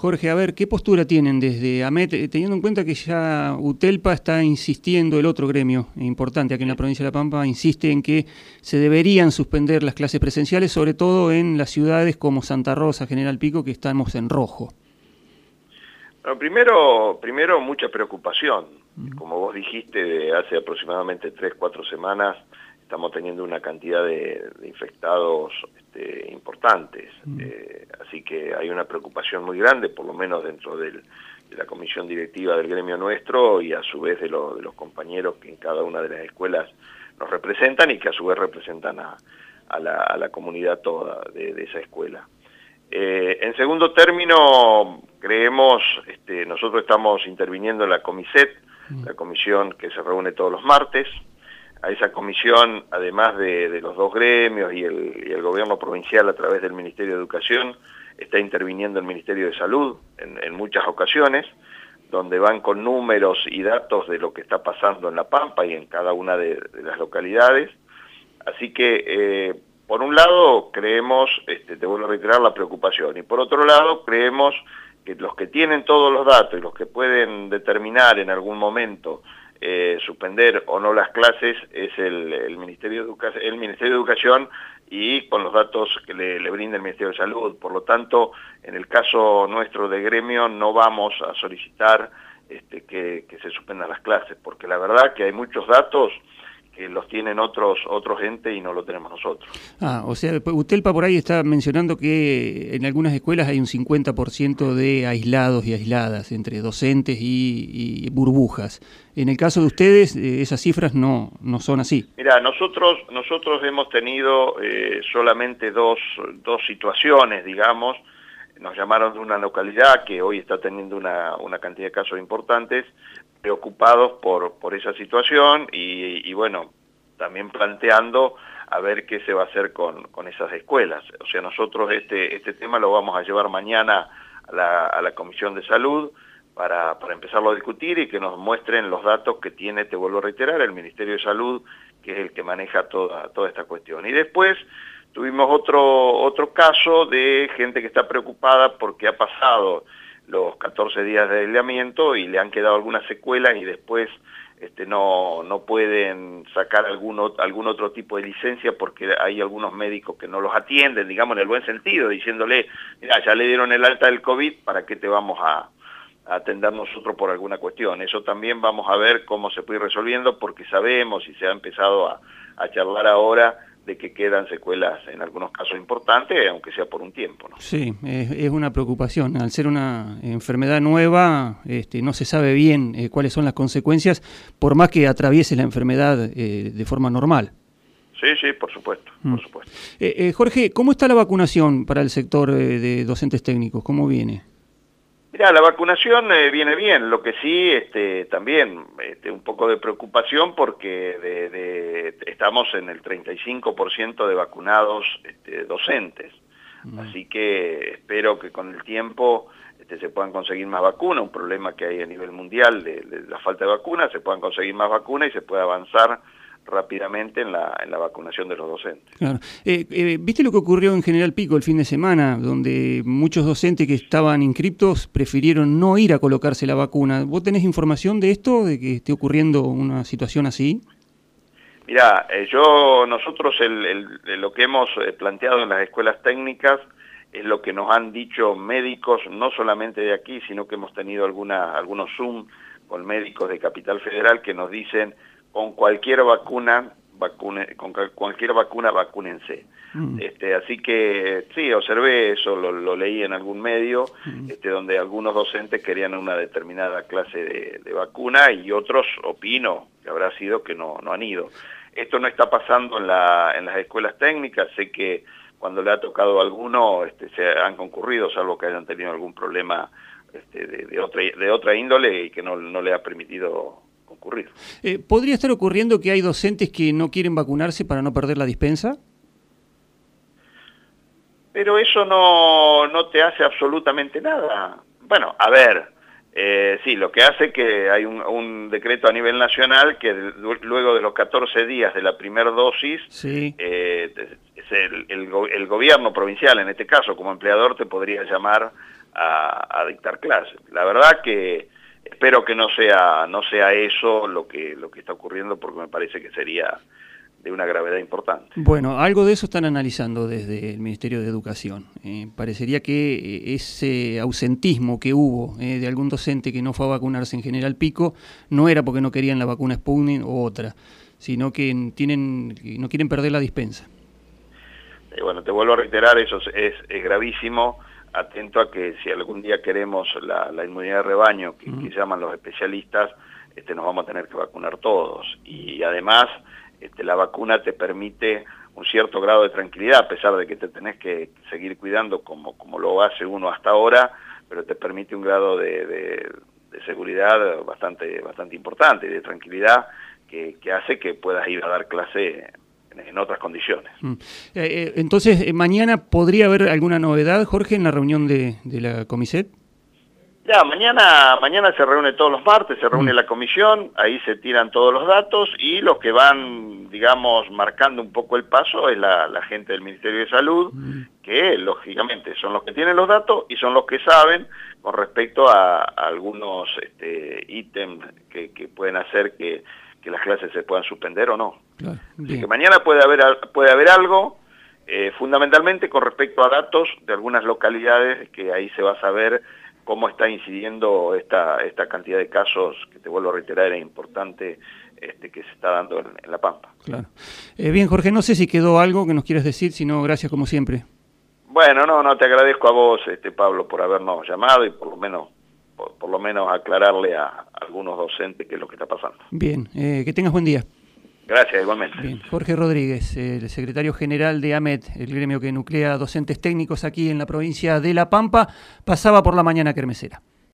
Jorge, a ver, ¿qué postura tienen desde AMET, eh, teniendo en cuenta que ya UTELPA está insistiendo, el otro gremio importante aquí en la provincia de La Pampa, insiste en que se deberían suspender las clases presenciales, sobre todo en las ciudades como Santa Rosa, General Pico, que estamos en rojo? Bueno, primero, primero mucha preocupación. Como vos dijiste, de hace aproximadamente tres, cuatro semanas estamos teniendo una cantidad de, infectados este, importantes. Eh, así que hay una preocupación muy grande, por lo menos dentro de la comisión directiva del gremio nuestro y a su vez de, de, los compañeros que en cada una de las escuelas nos representan y que a su vez representan a, la, comunidad toda de, esa escuela. Eh, en segundo término, creemos, este, nosotros estamos interviniendo en la Comiset, la comisión que se reúne todos los martes. A esa comisión, además de, los dos gremios y el, gobierno provincial a través del Ministerio de Educación, está interviniendo el Ministerio de Salud en, muchas ocasiones, donde van con números y datos de lo que está pasando en La Pampa y en cada una de, las localidades. Así que, eh, por un lado, creemos, este, te vuelvo a reiterar, la preocupación, y por otro lado, creemos que los que tienen todos los datos y los que pueden determinar en algún momento eh, suspender o no las clases es el, Ministerio de Educación, el Ministerio de Educación y con los datos que le, brinda el Ministerio de Salud. Por lo tanto, en el caso nuestro de gremio no vamos a solicitar este, que, que se suspendan las clases, porque la verdad que hay muchos datos que los tienen otros otros gente y no lo tenemos nosotros. Ah, o sea, Utelpa por ahí está mencionando que en algunas escuelas hay un 50% de aislados y aisladas entre docentes y, burbujas. En el caso de ustedes, eh, esas cifras no, no son así. Mira, nosotros, nosotros hemos tenido eh, solamente dos, dos situaciones, digamos, nos llamaron de una localidad que hoy está teniendo una, una cantidad de casos importantes, preocupados por, por esa situación y, bueno, también planteando a ver qué se va a hacer con, con esas escuelas. O sea, nosotros este, este tema lo vamos a llevar mañana a la, a la Comisión de Salud para, para empezarlo a discutir y que nos muestren los datos que tiene, te vuelvo a reiterar, el Ministerio de Salud, que es el que maneja toda, toda esta cuestión. Y después tuvimos otro, otro caso de gente que está preocupada porque ha pasado los 14 días de aislamiento y le han quedado algunas secuelas y después este, no, no pueden sacar algún, algún otro tipo de licencia porque hay algunos médicos que no los atienden, digamos en el buen sentido, diciéndole, mira, ya le dieron el alta del COVID, ¿para qué te vamos a, atender nosotros por alguna cuestión? Eso también vamos a ver cómo se puede ir resolviendo porque sabemos y se ha empezado a, a charlar ahora de que quedan secuelas en algunos casos importantes, aunque sea por un tiempo. ¿no? Sí, es, una preocupación. Al ser una enfermedad nueva, este, no se sabe bien eh, cuáles son las consecuencias, por más que atraviese la enfermedad eh, de forma normal. Sí, sí, por supuesto, por mm. supuesto. Eh, Jorge, ¿cómo está la vacunación para el sector de docentes técnicos? ¿Cómo viene? Mira, la vacunación eh, viene bien, lo que sí, este, también este, un poco de preocupación porque de, estamos en el 35% de vacunados este, docentes, mm. así que espero que con el tiempo este, se puedan conseguir más vacunas, un problema que hay a nivel mundial de, de la falta de vacunas, se puedan conseguir más vacunas y se pueda avanzar rápidamente en la, en la vacunación de los docentes. Claro. Eh, eh, ¿Viste lo que ocurrió en General Pico el fin de semana, donde muchos docentes que estaban inscriptos prefirieron no ir a colocarse la vacuna? ¿Vos tenés información de esto, de que esté ocurriendo una situación así? Mira, eh, yo, nosotros lo que hemos planteado en las escuelas técnicas es lo que nos han dicho médicos, no solamente de aquí, sino que hemos tenido alguna, algunos Zoom con médicos de Capital Federal que nos dicen con cualquier vacuna, vacune, con cualquier vacuna vacúnense. Mm. Este, así que sí, observé eso, lo, leí en algún medio, mm. este, donde algunos docentes querían una determinada clase de, vacuna y otros, opino, que habrá sido que no, no han ido. Esto no está pasando en, la, en las escuelas técnicas, sé que cuando le ha tocado a alguno este, se han concurrido, salvo que hayan tenido algún problema este, de, de, otra, de otra índole y que no, no le ha permitido ocurrir. Eh, ¿Podría estar ocurriendo que hay docentes que no quieren vacunarse para no perder la dispensa? Pero eso no, no te hace absolutamente nada. Bueno, a ver, eh, sí, lo que hace que hay un, decreto a nivel nacional que luego de los 14 días de la primera dosis, eh, el, el, gobierno provincial, en este caso como empleador, te podría llamar a, dictar clases. La verdad que espero que no sea, no sea eso lo que, lo que está ocurriendo porque me parece que sería de una gravedad importante. Bueno, algo de eso están analizando desde el Ministerio de Educación. Eh, parecería que eh, ese ausentismo que hubo eh, de algún docente que no fue a vacunarse en General Pico no era porque no querían la vacuna Sputnik o otra, sino que tienen no quieren perder la dispensa. bueno, te vuelvo a reiterar, eso es, gravísimo. Atento a que si algún día queremos la, inmunidad de rebaño, que, que, llaman los especialistas, este, nos vamos a tener que vacunar todos. Y además este, la vacuna te permite un cierto grado de tranquilidad, a pesar de que te tenés que seguir cuidando como, como lo hace uno hasta ahora, pero te permite un grado de, seguridad bastante, bastante importante y de tranquilidad que, hace que puedas ir a dar clase en, otras condiciones. Mm. Eh, eh, entonces, eh, ¿mañana podría haber alguna novedad, Jorge, en la reunión de, de la Comiset? Ya, mañana, mañana se reúne todos los martes, se reúne mm. la comisión, ahí se tiran todos los datos y los que van, digamos, marcando un poco el paso es la, gente del Ministerio de Salud, mm. que lógicamente son los que tienen los datos y son los que saben con respecto a, algunos este, ítems que, pueden hacer que, las clases se puedan suspender o no. Así que mañana puede haber, puede haber algo, eh, fundamentalmente con respecto a datos de algunas localidades que ahí se va a saber cómo está incidiendo esta, esta cantidad de casos, que te vuelvo a reiterar, era importante, este, que se está dando en, La Pampa. Claro. Eh, bien, Jorge, no sé si quedó algo que nos quieras decir, si no, gracias como siempre. Bueno, no, no, te agradezco a vos, este, Pablo, por habernos llamado y por lo menos por, lo menos aclararle a, algunos docentes qué es lo que está pasando. Bien, eh, que tengas buen día. Gracias, igualmente. Bien. Jorge Rodríguez, el secretario general de AMET, el gremio que nuclea docentes técnicos aquí en la provincia de La Pampa, pasaba por la mañana kermesera.